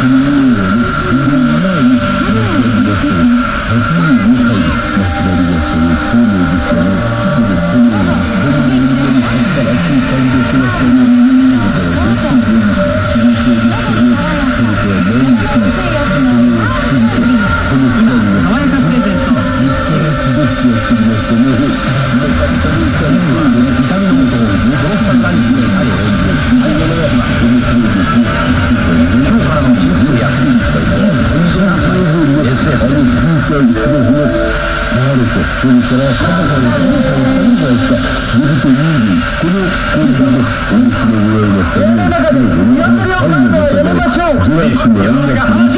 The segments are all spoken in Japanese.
Mm-hmm. もっと有利これを今のお持のぐらい世の中で見破りを変えるのはやめましょう。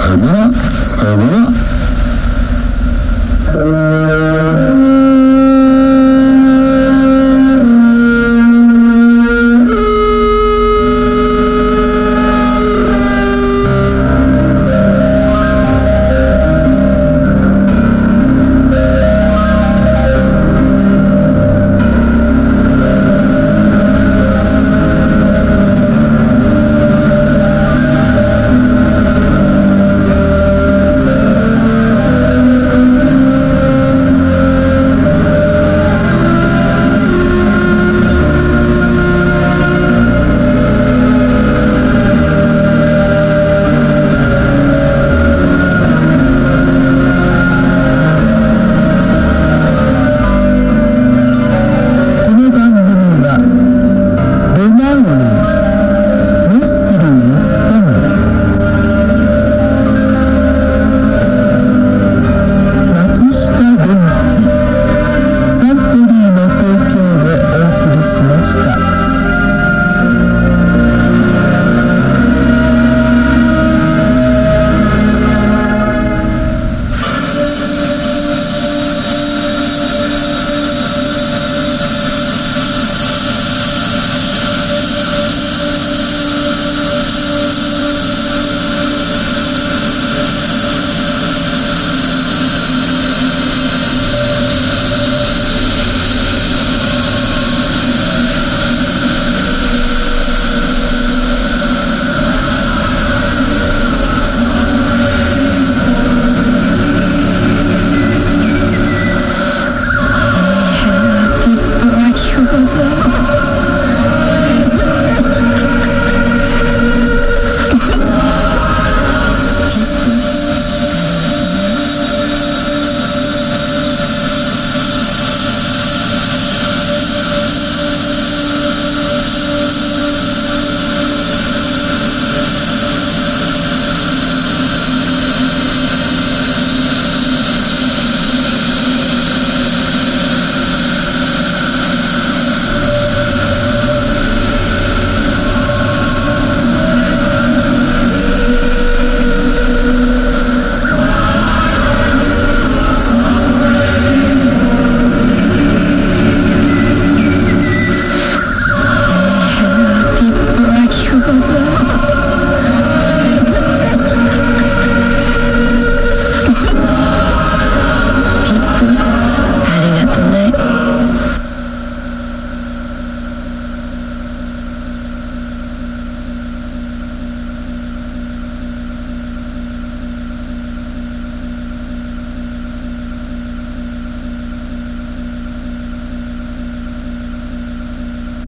صبرا صبرا